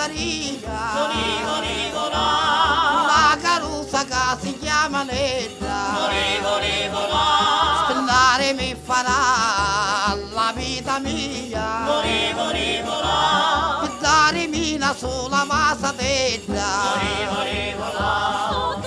Saria Corico Ricola La carusa che si chiama Netta Corico Ricola Spendare mi farà la vita mia. Corico Ricola Per darmi una sola masatetta Corico Ricola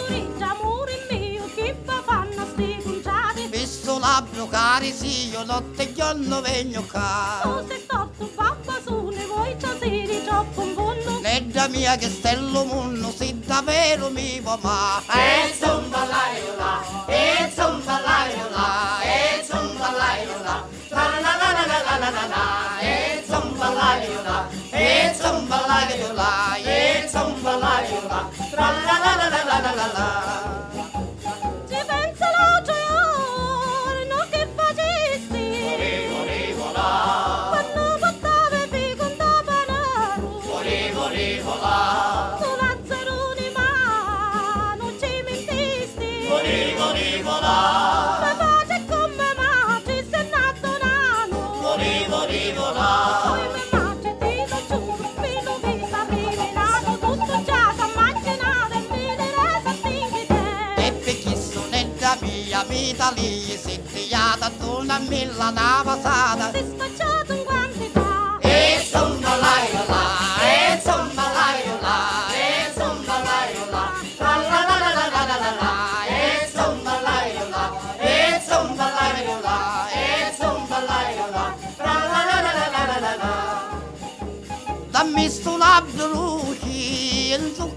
labbro cari sì, io notte e giorno vengo qua. Tu sei stato papà su ne vuoi ciasiri troppo un buono. Nedda mia che stello munno, se davvero mi va ma. E zomba laiola, e zomba laiola, e zomba laiola. La la la la la la la la, e zomba laiola, e zomba laiola, e zomba laiola. La la la la la la la la. Vita lì si triata una milla una passata si spacciato in quantità e insomma lai la e insomma lai la e insomma lai la la la la la la la la la e insomma lai la e insomma lai la e insomma lai la la la la la la la la la labbro luci inzuccarato Volivo,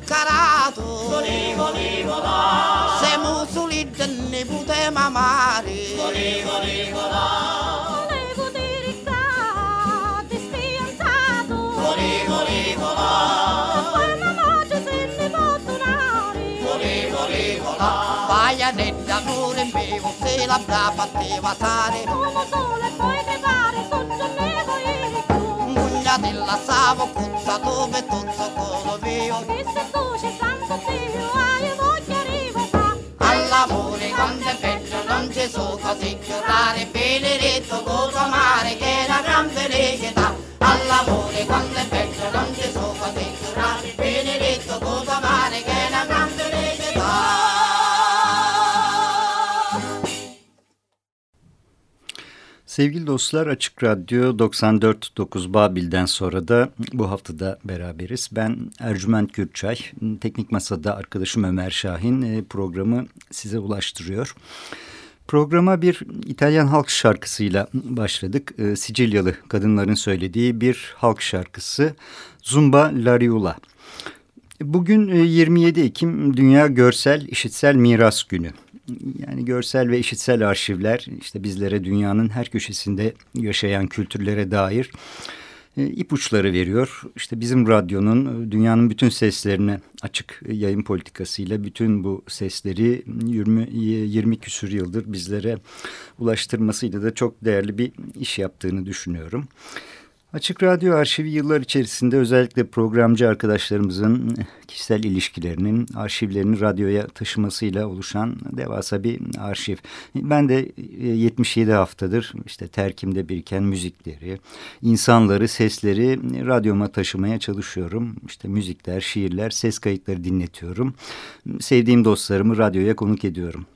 carato Volevo rivolare Se musuli del nipote mamare. Volevo rivolare Volevo dirizzare spianzato Volevo rivolare Poi mamma ci se ne può tornare Volevo rivolare Paia netta pure in bevo se la brava te vasare Come sole puoi che pare sotto il mio erico Muglia della savocuzza dove tu so così giurare Benedetto con tua mare che è una gran felicità All'amore quando è bello non ci so così giurare Benedetto con tua mare che è una gran felicità Sevgili dostlar Açık Radyo 94.9 Babil'den sonra da bu haftada beraberiz. Ben Ercüment Gürçay, Teknik Masa'da arkadaşım Ömer Şahin e, programı size ulaştırıyor. Programa bir İtalyan halk şarkısıyla başladık. E, Sicilyalı kadınların söylediği bir halk şarkısı Zumba Lariula. Bugün 27 e, Ekim Dünya Görsel İşitsel Miras Günü. Yani görsel ve işitsel arşivler işte bizlere dünyanın her köşesinde yaşayan kültürlere dair ipuçları veriyor. İşte bizim radyonun dünyanın bütün seslerine açık yayın politikasıyla bütün bu sesleri 20, 20 küsür yıldır bizlere ulaştırmasıyla da çok değerli bir iş yaptığını düşünüyorum. Açık Radyo arşivi yıllar içerisinde özellikle programcı arkadaşlarımızın kişisel ilişkilerinin arşivlerini radyoya taşımasıyla oluşan devasa bir arşiv. Ben de 77 haftadır işte terkimde biriken müzikleri, insanları, sesleri radyoma taşımaya çalışıyorum. İşte müzikler, şiirler, ses kayıtları dinletiyorum. Sevdiğim dostlarımı radyoya konuk ediyorum.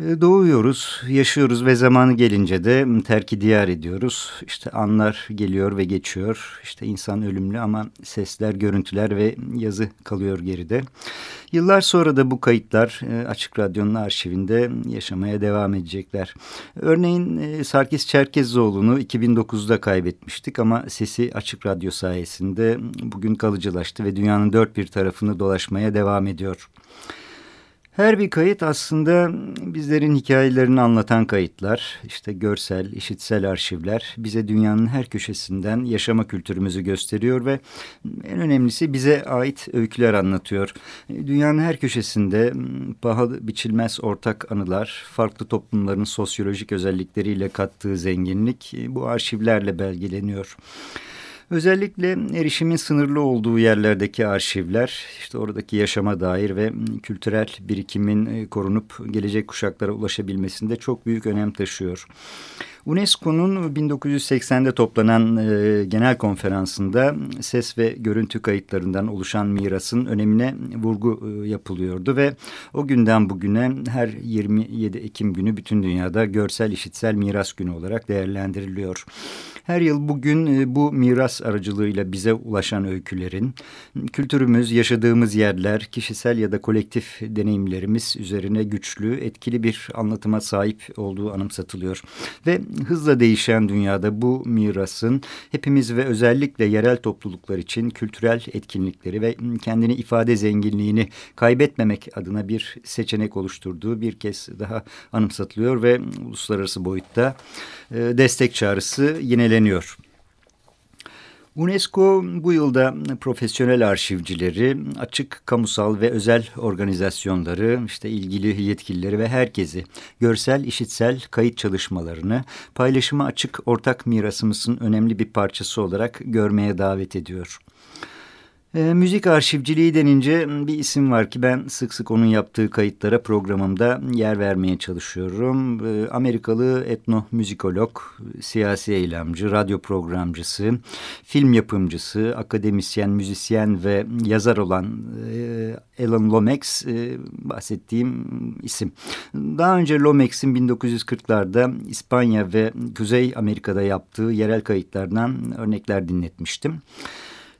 E, doğuyoruz, yaşıyoruz ve zamanı gelince de terki diyar ediyoruz. İşte anlar geliyor ve geçiyor. İşte insan ölümlü ama sesler, görüntüler ve yazı kalıyor geride. Yıllar sonra da bu kayıtlar e, Açık Radyo'nun arşivinde yaşamaya devam edecekler. Örneğin e, Sarkis Çerkezoğlu'nu 2009'da kaybetmiştik ama sesi Açık Radyo sayesinde bugün kalıcılaştı ve dünyanın dört bir tarafını dolaşmaya devam ediyor. Her bir kayıt aslında bizlerin hikayelerini anlatan kayıtlar, işte görsel, işitsel arşivler bize dünyanın her köşesinden yaşama kültürümüzü gösteriyor ve en önemlisi bize ait öyküler anlatıyor. Dünyanın her köşesinde pahalı biçilmez ortak anılar, farklı toplumların sosyolojik özellikleriyle kattığı zenginlik bu arşivlerle belgeleniyor. Özellikle erişimin sınırlı olduğu yerlerdeki arşivler, işte oradaki yaşama dair ve kültürel birikimin e, korunup gelecek kuşaklara ulaşabilmesinde çok büyük önem taşıyor. UNESCO'nun 1980'de toplanan e, genel konferansında ses ve görüntü kayıtlarından oluşan mirasın önemine vurgu e, yapılıyordu ve o günden bugüne her 27 Ekim günü bütün dünyada görsel işitsel miras günü olarak değerlendiriliyor. Her yıl bugün e, bu miras aracılığıyla bize ulaşan öykülerin, kültürümüz, yaşadığımız yerler, kişisel ya da kolektif deneyimlerimiz üzerine güçlü, etkili bir anlatıma sahip olduğu anımsatılıyor. Ve hızla değişen dünyada bu mirasın hepimiz ve özellikle yerel topluluklar için kültürel etkinlikleri ve kendini ifade zenginliğini kaybetmemek adına bir seçenek oluşturduğu bir kez daha anımsatılıyor ve uluslararası boyutta e, destek çağrısı yineleniyor. UNESCO bu yılda profesyonel arşivcileri, açık kamusal ve özel organizasyonları, işte ilgili yetkilileri ve herkesi görsel, işitsel kayıt çalışmalarını paylaşıma açık ortak mirasımızın önemli bir parçası olarak görmeye davet ediyor. E, müzik arşivciliği denince bir isim var ki ben sık sık onun yaptığı kayıtlara programımda yer vermeye çalışıyorum. E, Amerikalı etnomüzikolog, siyasi eylemci, radyo programcısı, film yapımcısı, akademisyen, müzisyen ve yazar olan e, Alan Lomax e, bahsettiğim isim. Daha önce Lomax'in 1940'larda İspanya ve Kuzey Amerika'da yaptığı yerel kayıtlardan örnekler dinletmiştim.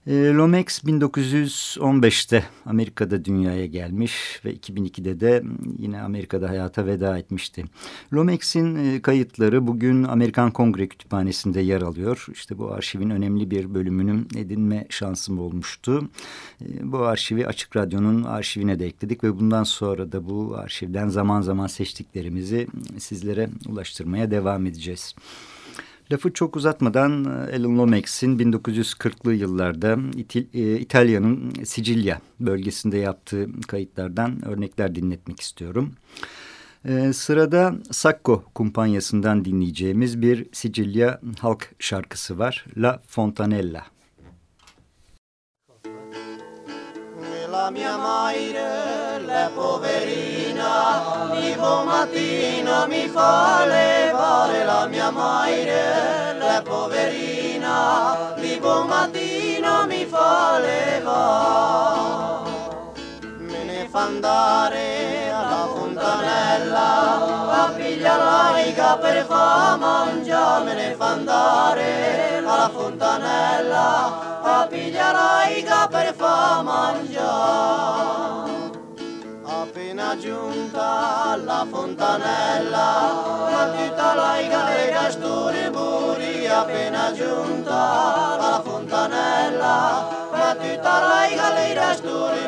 E, Lomax 1915'te Amerika'da dünyaya gelmiş ve 2002'de de yine Amerika'da hayata veda etmişti. Lomax'in e, kayıtları bugün Amerikan Kongre Kütüphanesi'nde yer alıyor. İşte bu arşivin önemli bir bölümünün edinme şansım olmuştu. E, bu arşivi Açık Radyo'nun arşivine de ekledik ve bundan sonra da bu arşivden zaman zaman seçtiklerimizi sizlere ulaştırmaya devam edeceğiz. Lafı çok uzatmadan e, Alan Lomax'in 1940'lı yıllarda e, İtalya'nın Sicilya bölgesinde yaptığı kayıtlardan örnekler dinletmek istiyorum. Ee, sırada Sacco kumpanyasından dinleyeceğimiz bir Sicilya halk şarkısı var. La Fontanella. La mia madre, la poverina, di buon mi fa levare la mia madre, la poverina, di buon mattino mi fa levare. Fa andare alla fontanella, a piglia laica per fa mangiare, me ne fa andare alla fontanella, a piglia laica per fa mangiare. Appena giunta alla fontanella, ma tutta laica le casturi buri, appena giunta alla fontanella, ma tutta laica le casturi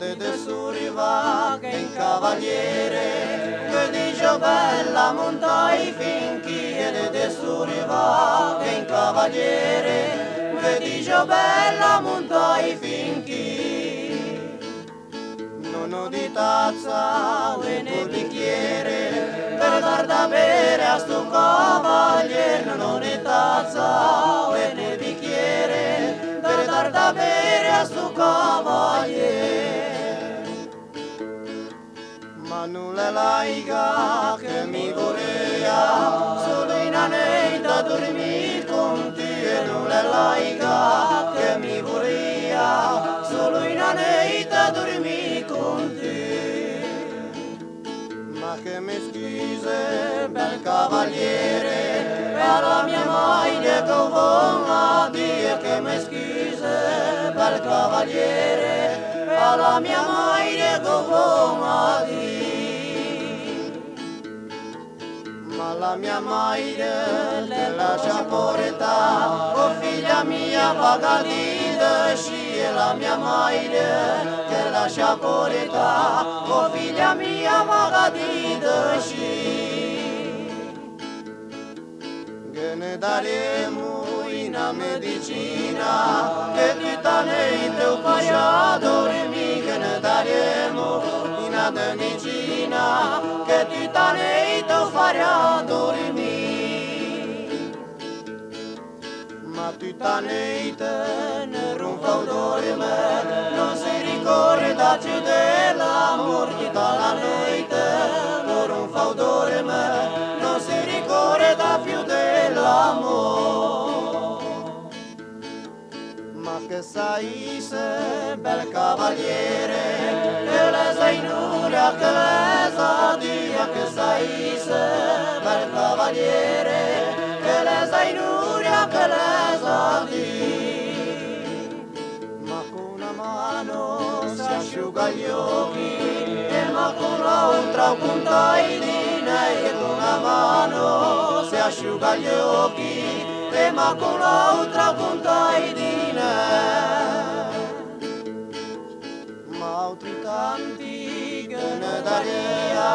Ma te tesori va che in cavaliere, che dice bella montai finchi, e te tesori va che in cavaliere, che dice bella montai finchi sono di tazza e nel bicchiere per dar da bere a sto cavaliere non è tazza e nel bicchiere per dar da bere a sto cavaliere nulla è laica che mi voleva solo in aneta dormir con te nulla è laica che mi voleva solo in aneta dormir che mi scusi bel cavaliere per la mia moglie che a dire che mi scusi bel cavaliere per la mia moglie che a dire la mia maire, te lascia portare, o figlia mia pagadita, și e la mia maire, te lascia portare, o figlia mia pagadita, și Gâne dare muina medicina, că câta ne-i tău pașa dormi, gâne dare muina medicina, că câta ne-i tău Dar ne ne rumfau dorile, nu se ricorda ce de la morti, dar la neite ne rumfau dorile, nu se ricorda più de la. Ma che sai se, bel cavaliere, che le sei nuria, che le sa dia, che sai se, bel cavaliere, asciuga gli occhi, e ma con l'altra punta i dinei, e con una mano si asciuga gli occhi, e ma con l'altra punta i dinei. Ma altri tanti che ne daria,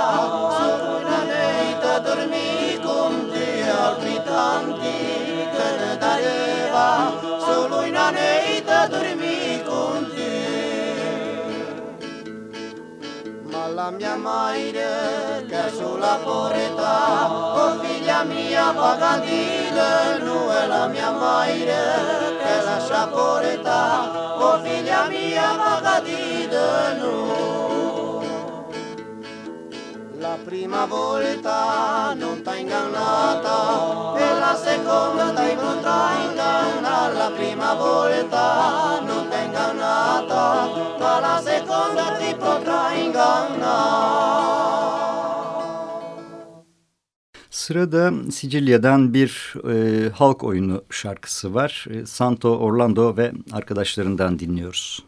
solo una neita dormì con te, altri tanti che ne daria, solo una neita La mia madre che sulla porta, oh figlia mia pagandile, nu è la mia madre che lascia porta, oh figlia mia pagandile, nu. La prima volta non t'ha ingannata e la seconda potrà ingannare. La prima volta non t'ha ingannata, ma la seconda Sırada Sicilya'dan bir e, halk oyunu şarkısı var. E, Santo Orlando ve arkadaşlarından dinliyoruz.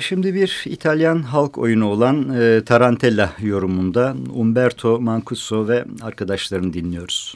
Şimdi bir İtalyan halk oyunu olan e, Tarantella yorumunda Umberto Mancuso ve arkadaşlarını dinliyoruz.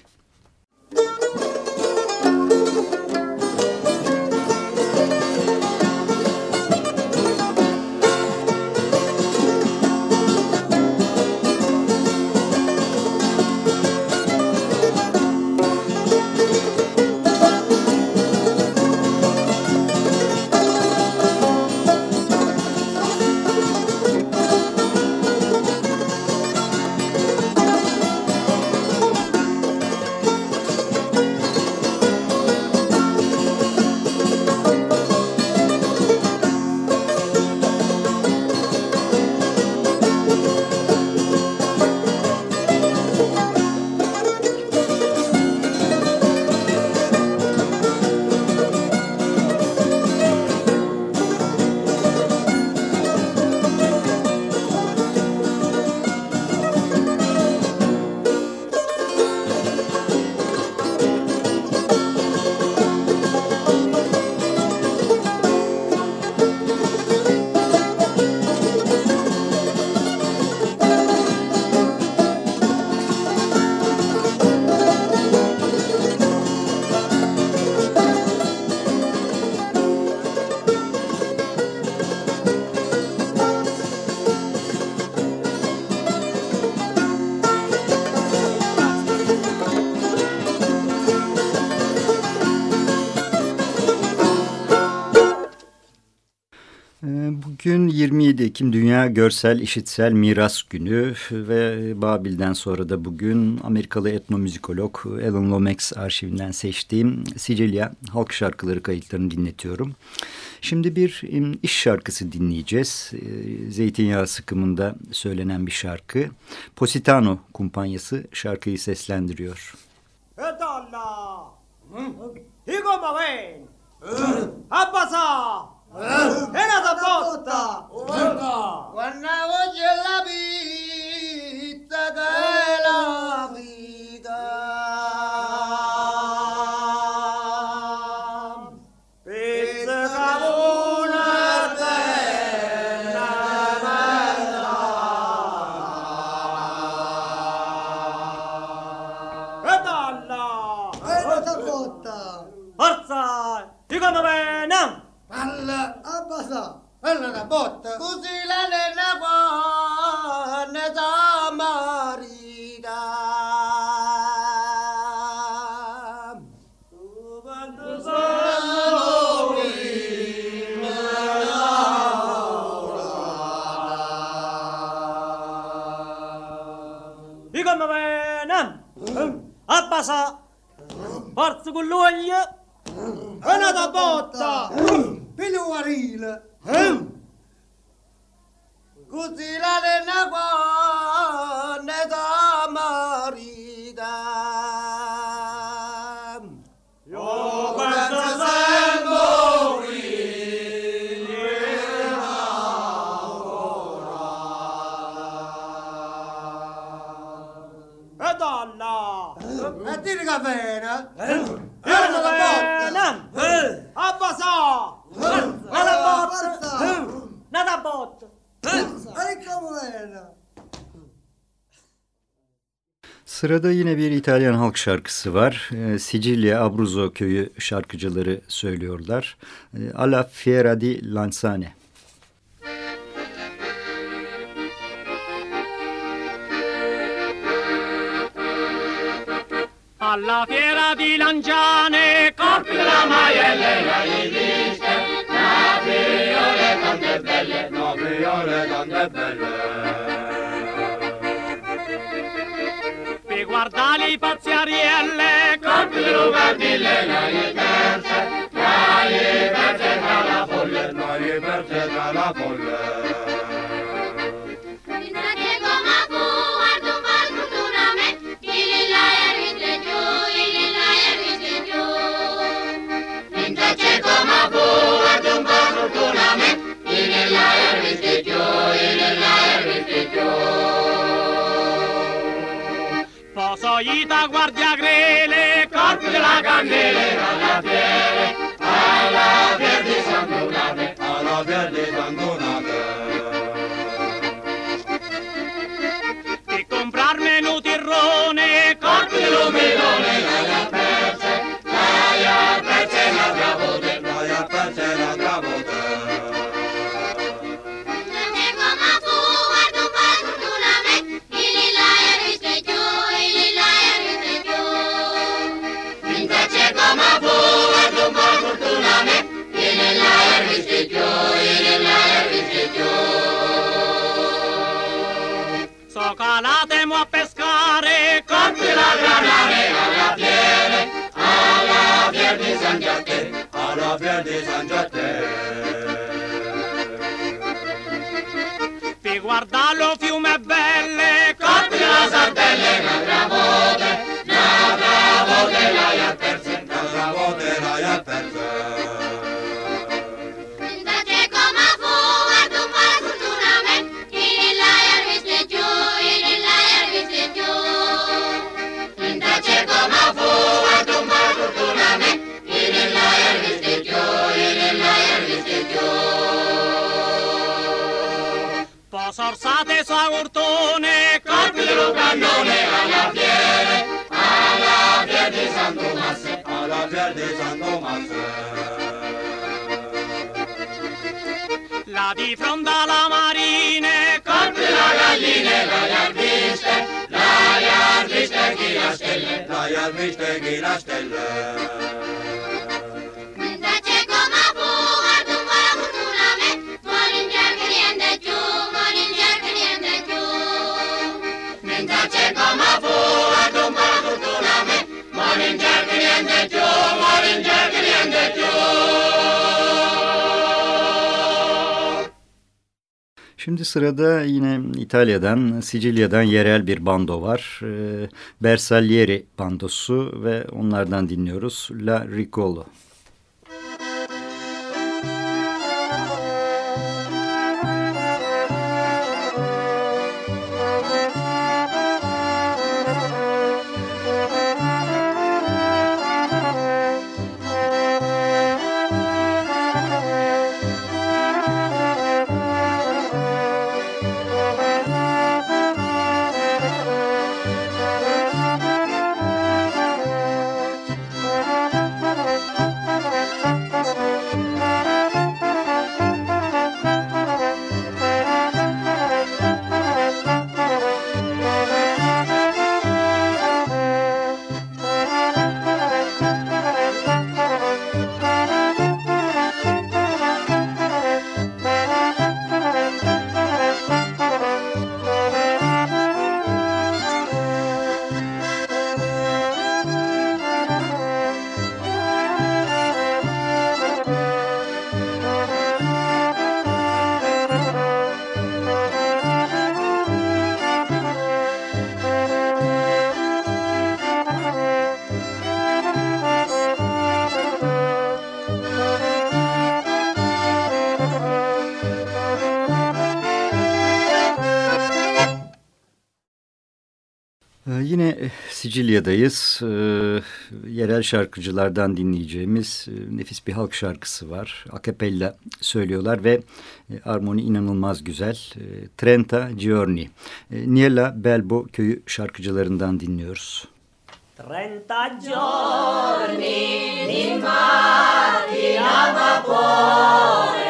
Bugün 27 Ekim Dünya Görsel İşitsel Miras Günü ve Babil'den sonra da bugün Amerikalı etnomüzikolog Alan Lomax arşivinden seçtiğim Sicilya halk şarkıları kayıtlarını dinletiyorum. Şimdi bir iş şarkısı dinleyeceğiz. Ee, zeytinyağı sıkımında söylenen bir şarkı. Positano kumpanyası şarkıyı seslendiriyor. Edalla! Dico ma ven! Abbasa! Era da botta! Quando voce la vita della vita Alla da botta. Così la nena qua Ne da marita ven! Abbasa! Forza con l'olio! Una da botta قتل هم. Sırada yine bir İtalyan halk şarkısı var. E, Sicilya Abruzzo köyü şarkıcıları söylüyorlar. E, Alla Fiera di Lanzane. Alla fiera di Lanciane, corpi la maielle, la riviste, la fiore tante belle, la fiore tante belle. Guardare i pazziarielle, corpi le lucardille, la diverse, la diverse tra la folle, la diverse tra la folle. Posoita guardia grele, corpi della candela, alla fiere, alla fiere di San Donate, alla fiere di San Donate. guardalo Dejan Tomasă. La difronda la marine, carte la galine, la iarbiște, la iarbiște ghilaștele, la iarbiște ghilaștele. Şimdi sırada yine İtalya'dan, Sicilya'dan yerel bir bando var. E, Bersaglieri bandosu ve onlardan dinliyoruz La Ricolo. Sicilya'dayız. Ee, yerel şarkıcılardan dinleyeceğimiz e, nefis bir halk şarkısı var. Akapella söylüyorlar ve e, armoni inanılmaz güzel. E, Trenta Giorni. E, Niela Belbo köyü şarkıcılarından dinliyoruz. Trenta giorni di macchina vapore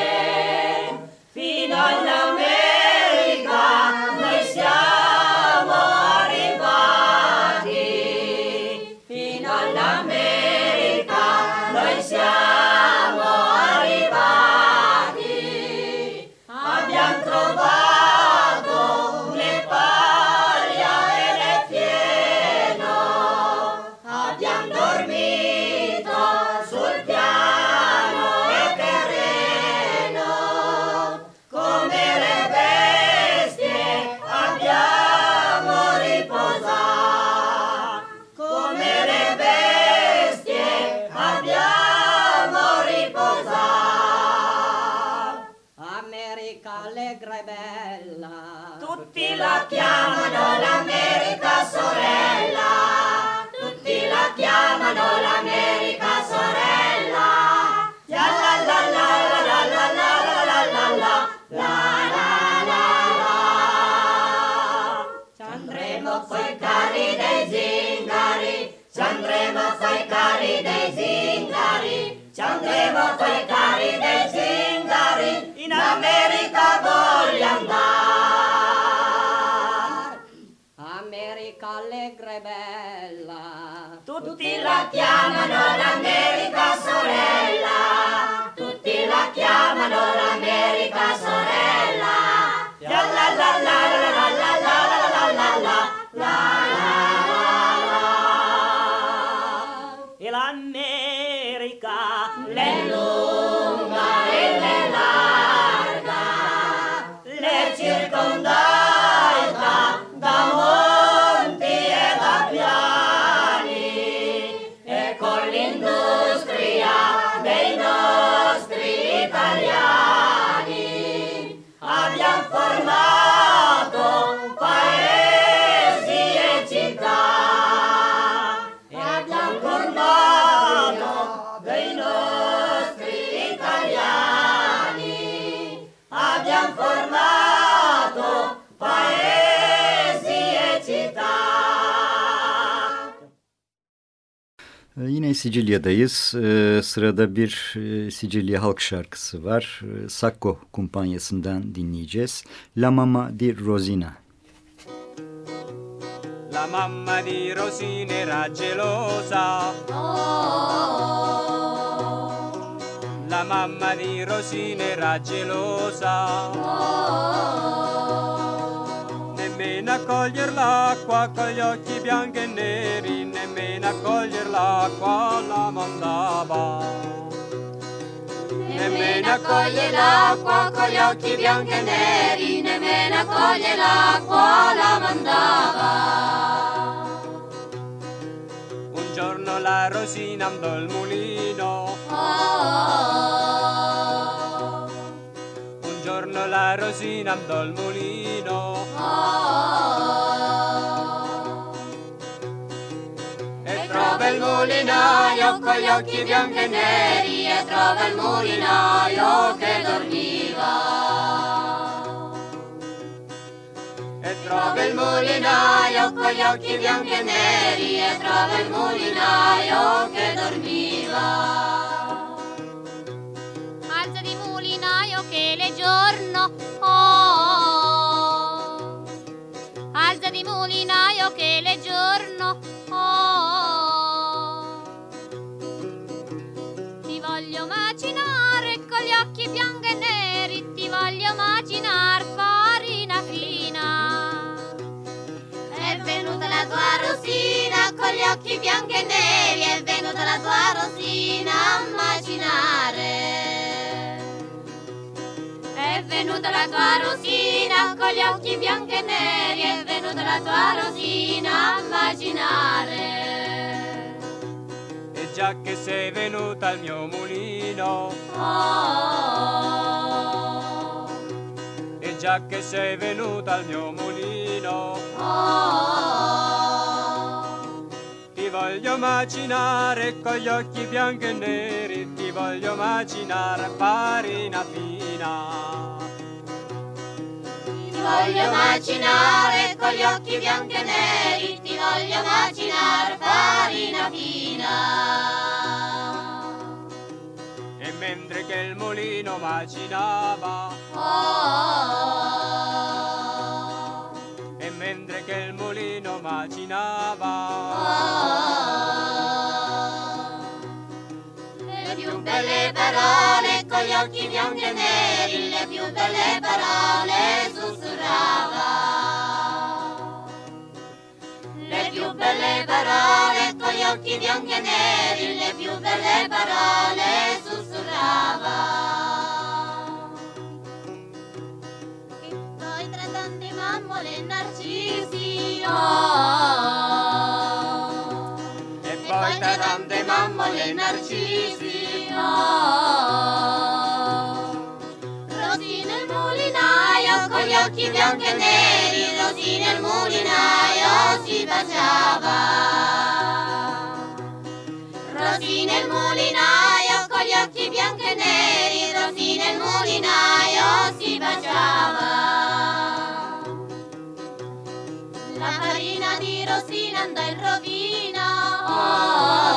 Tutti la chiamano l'America sorella, tutti la chiamano l'America sorella. La la la la la la la la la la la la la Yine Sicilya'dayız. Ee, sırada bir e, Sicilya halk şarkısı var. Ee, Sacco kumpanyasından dinleyeceğiz. La Mamma di Rosina. La mamma di Rosina era gelosa. La mamma di Rosina era gelosa. Nemmeno a cogliere l'acqua con gli occhi bianchi e neri, nemmeno a cogliere l'acqua la mandava. Nemmeno accoglie l'acqua con gli occhi bianchi e neri, nemmeno accoglie l'acqua la mandava. Un giorno la Rosina andò al mulino, Oh, la Rosina andò al mulino. oh, E trova il mulinaio con gli occhi bianchi e neri e trova il mulinaio che dormiva. e Trova il mulinaio con gli occhi bianchi e neri e trova il mulinaio che dormiva. Alza di mulinaio che le giorno con gli occhi bianchi e neri, è venuta la tua rosina a macinare. È venuta la tua rosina con gli occhi bianchi e neri, è venuta la tua rosina a macinare. E già che sei venuta al mio mulino, Oh, e già che sei venuta al mio mulino, oh, ti voglio macinare con gli occhi bianchi e neri, ti voglio macinare farina fina. Ti voglio macinare con gli occhi bianchi e neri, ti voglio macinare farina fina. E mentre che il mulino macinava, Oh, e mentre che il mulino macinava, oh, le più belle parole con gli occhi bianchi e neri, le più belle parole sussurrava. Le più belle parole con gli occhi bianchi e neri, le più belle parole sussurrava. E poi tante mammole e narcisi, oh, Rosina il mulinaio con gli occhi bianchi e neri, Rosina il mulinaio si baciava. Rosina il mulinaio con gli occhi bianchi e neri, Rosina il mulinaio si baciava. Andò in rovina. oh.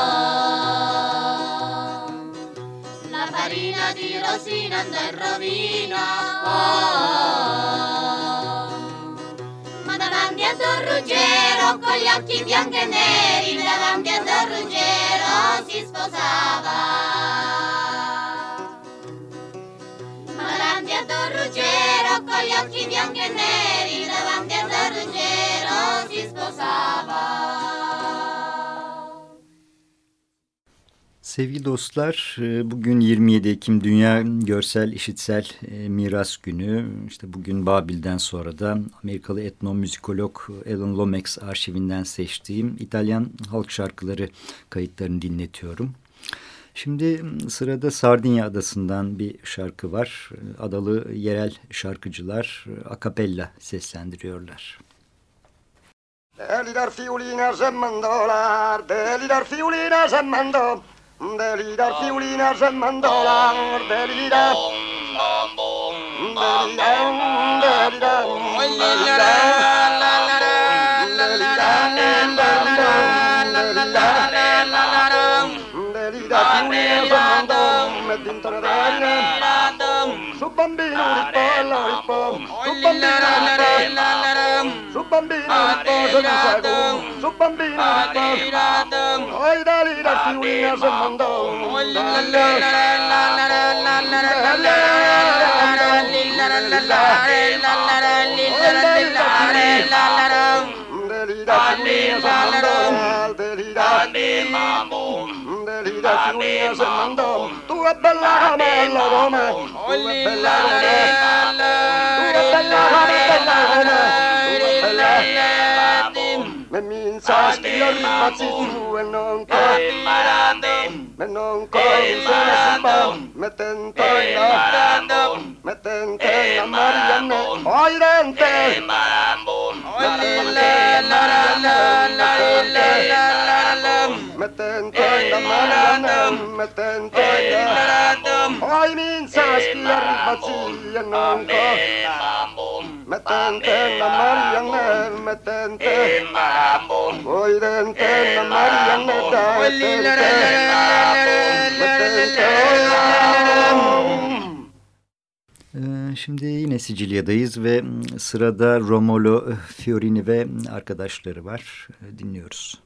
La farina di Rosina andò in rovina. Ma davanti a Don Ruggero con gli occhi bianchi e neri, davanti a Don Ruggero si sposava. Ma davanti a Don Ruggero con gli occhi bianchi e neri, davanti Sevgili dostlar, e, bugün 27 Ekim Dünya Görsel İşitsel e, Miras Günü. İşte bugün Babil'den sonra da Amerikalı etnomüzikolog Alan Lomax arşivinden seçtiğim İtalyan halk şarkıları kayıtlarını dinletiyorum. Şimdi sırada Sardinya Adası'ndan bir şarkı var. Adalı yerel şarkıcılar akapella seslendiriyorlar. Deli dar fiolina semmandolar, deli dar fiolina semmando, deli dar fiolina semmandolar, deli dar deli dar deli dar bambino sagu, su bambino sposo. Oi dali da fiulina se mandò. Tu è bella come la Roma, tu è bella come la Roma, tu è bella come la Roma. Me min saski lorippa sisuen on kohdin. Me non kohdin sinä Me ten toina. Me ten toina marjanne. Oiren te. Me ten toina marjanne. Me ten toina. Oi min saski lorippa sisuen on kohdin. Şimdi yine Sicilya'dayız ve sırada Romolo Fiorini ve arkadaşları var. Dinliyoruz.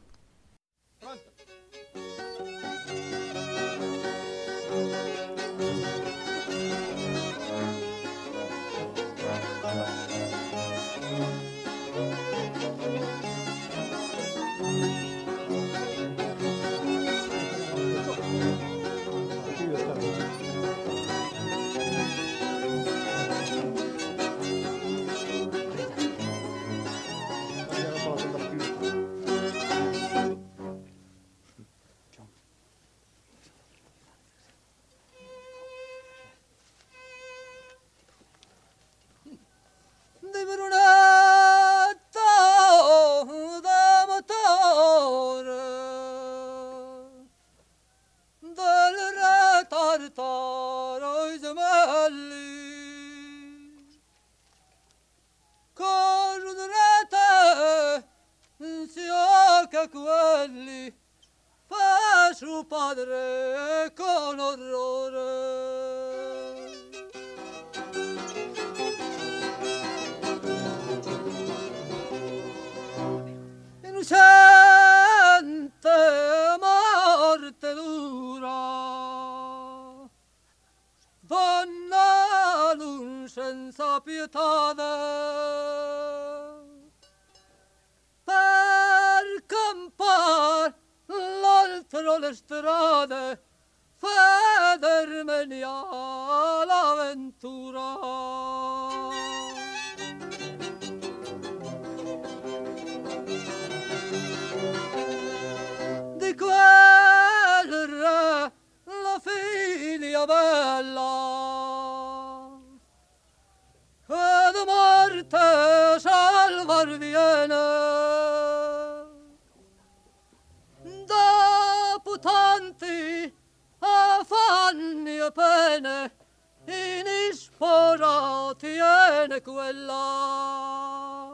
Tiene quella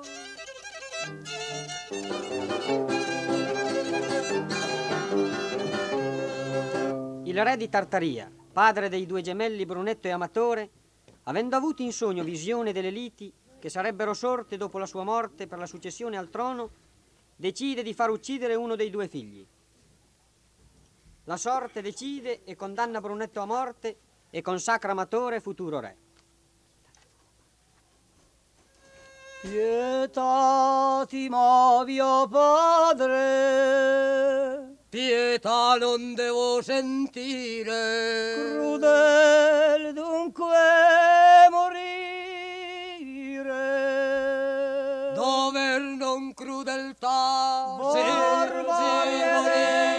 Il re di Tartaria, padre dei due gemelli Brunetto e Amatore, avendo avuto in sogno visione delle liti che sarebbero sorte dopo la sua morte per la successione al trono, decide di far uccidere uno dei due figli. La sorte decide e condanna Brunetto a morte e consacra Amatore futuro re. Pietà ti mio padre, pietà non devo sentire. Crudel dunque morire. Dover non crudeltà, sì, sì, Barbarie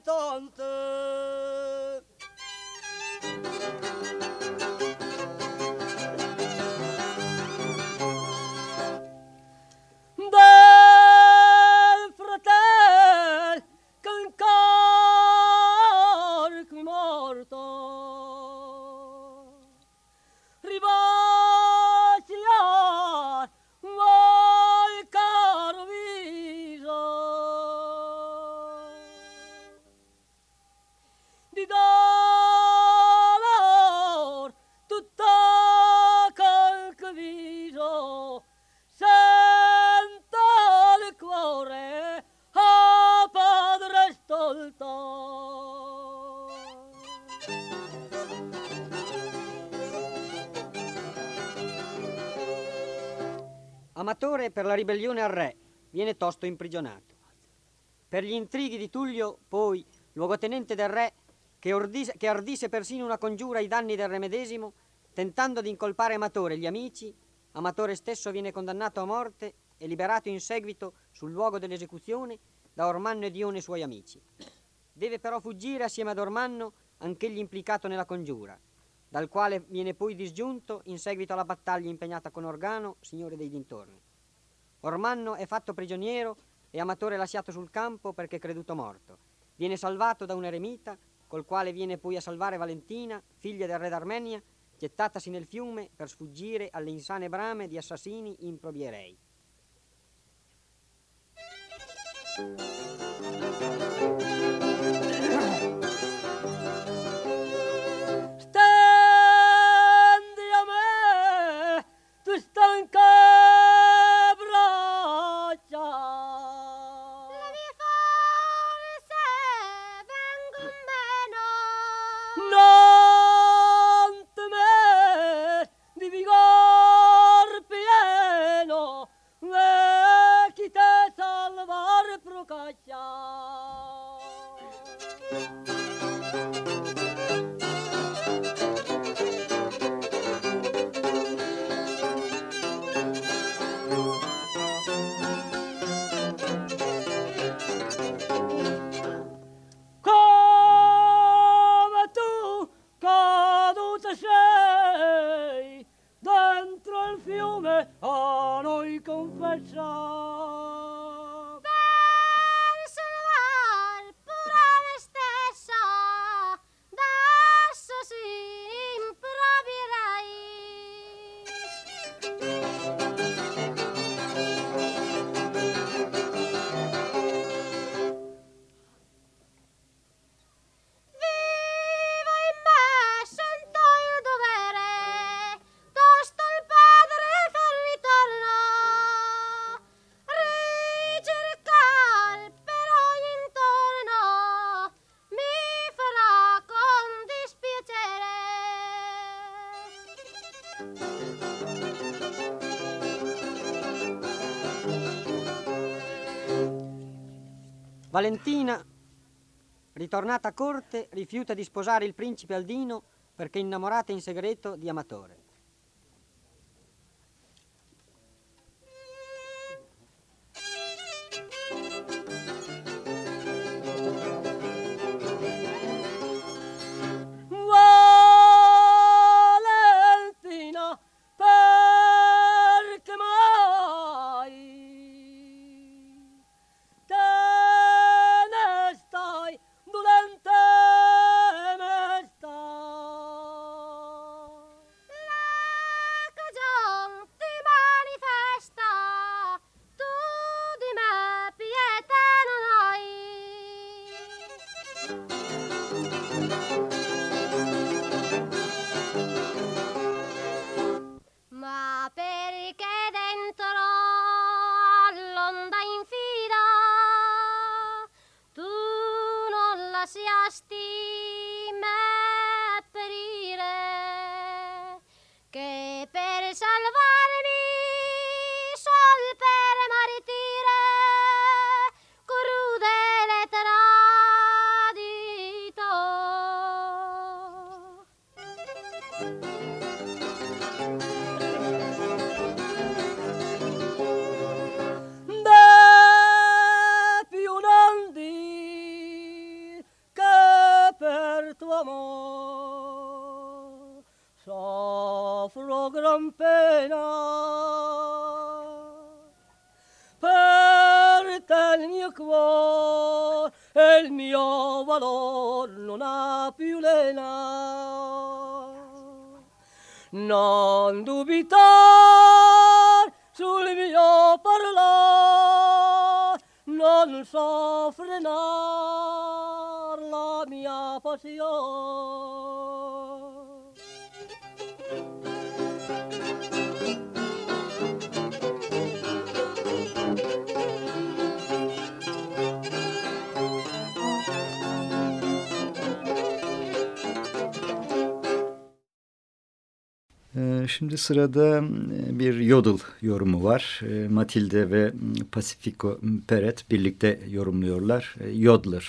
palpitante ribellione al re, viene tosto imprigionato. Per gli intrighi di Tullio, poi, luogotenente del re, che, ordise- che ardise persino una congiura ai danni del re medesimo, tentando di incolpare Amatore e gli amici, Amatore stesso viene condannato a morte e liberato in seguito sul luogo dell'esecuzione da Ormanno e Dione suoi amici. Deve però fuggire assieme ad Ormanno, anch'egli implicato nella congiura, dal quale viene poi disgiunto in seguito alla battaglia impegnata con Organo, signore dei dintorni. Ormanno è fatto prigioniero e Amatore lasciato sul campo perché creduto morto. Viene salvato da un eremita, col quale viene poi a salvare Valentina, figlia del re d'Armenia, gettatasi nel fiume per sfuggire alle insane brame di assassini improbierei. Valentina, ritornata a corte, rifiuta di sposare il principe Aldino perché innamorata in segreto di Amatore. Mio cuore e il mio valor non ha più lena non dubitar sul mio parlar, non so la mia passione. Şimdi sırada bir yodel yorumu var. E, Matilde ve Pacifico Peret birlikte yorumluyorlar. E, Yodler.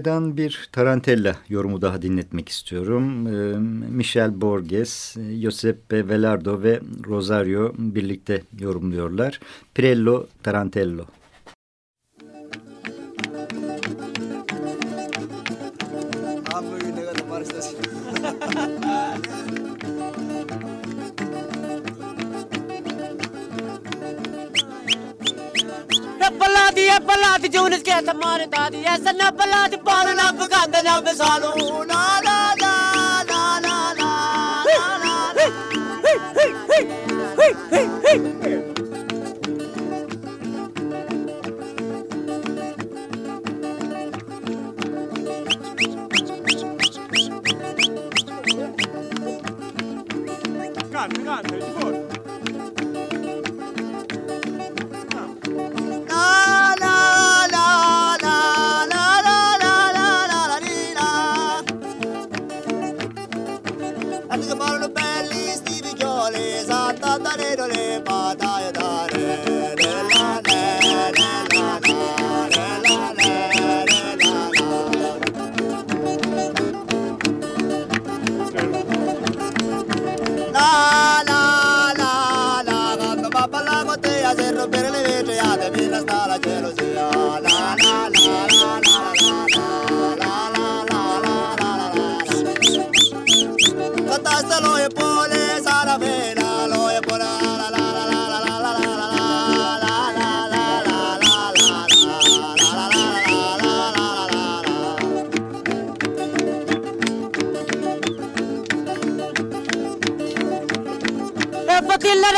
Sicilya'dan bir tarantella yorumu daha dinletmek istiyorum. Ee, Michel Borges, Giuseppe Velardo ve Rosario birlikte yorumluyorlar. Pirello Tarantello. ये पलात जून के मार दादी ऐसा ना पलात पार ना पकांद ना बसालो ना ना ना ना ना ना Got it, got it.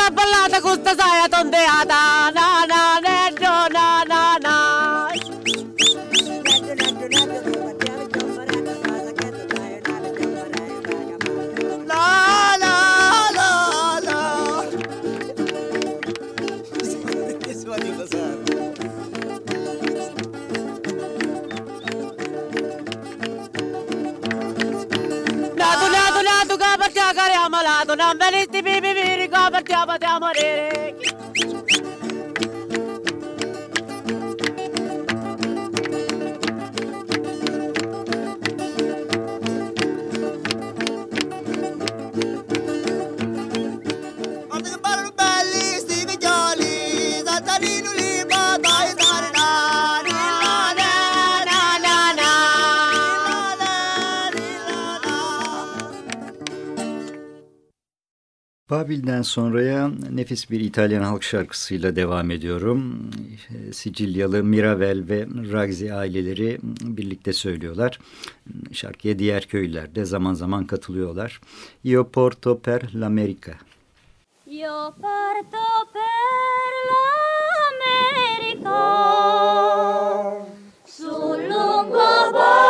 Da ballata con sta saia tondeata Na na ne Baba Damarek. Babil'den sonraya nefis bir İtalyan halk şarkısıyla devam ediyorum. Sicilyalı Miravel ve Ragzi aileleri birlikte söylüyorlar. Şarkıya diğer köylüler de zaman zaman katılıyorlar. Io porto per l'America. Io parto per l'America sul lungo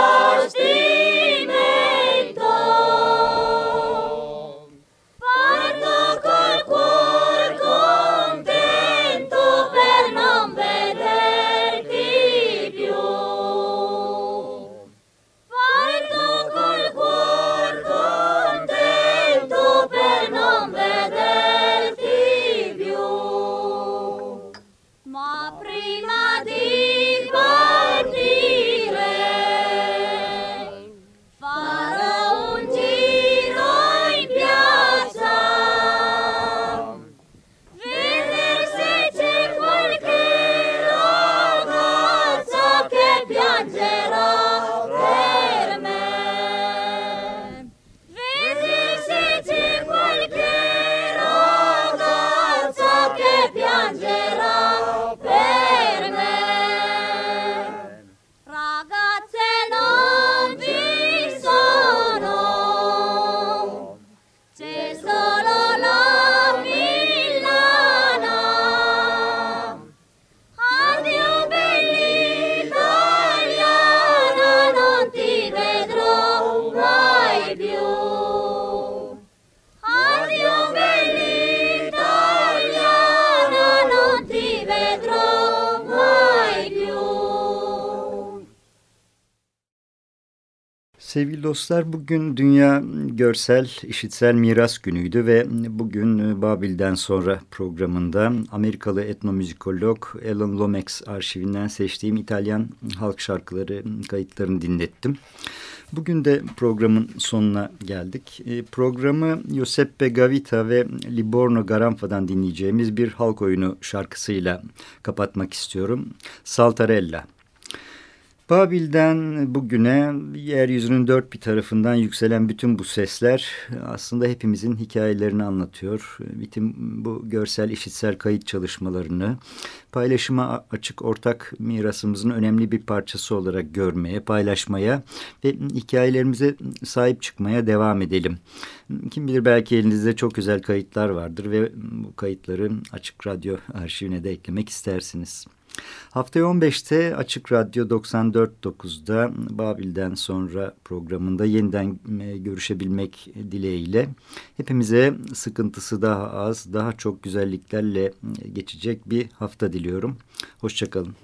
dostlar bugün Dünya Görsel İşitsel Miras Günü'ydü ve bugün Babil'den sonra programında Amerikalı etnomüzikolog Alan Lomax arşivinden seçtiğim İtalyan halk şarkıları kayıtlarını dinlettim. Bugün de programın sonuna geldik. E, programı Giuseppe Gavita ve Liborno Garanfa'dan dinleyeceğimiz bir halk oyunu şarkısıyla kapatmak istiyorum. Saltarella. Babil'den bugüne yeryüzünün dört bir tarafından yükselen bütün bu sesler aslında hepimizin hikayelerini anlatıyor. Bütün bu görsel işitsel kayıt çalışmalarını paylaşıma açık ortak mirasımızın önemli bir parçası olarak görmeye, paylaşmaya ve hikayelerimize sahip çıkmaya devam edelim. Kim bilir belki elinizde çok güzel kayıtlar vardır ve bu kayıtları Açık Radyo arşivine de eklemek istersiniz. Haftaya 15'te Açık Radyo 94.9'da Babil'den sonra programında yeniden e, görüşebilmek dileğiyle hepimize sıkıntısı daha az, daha çok güzelliklerle e, geçecek bir hafta diliyorum. Hoşçakalın.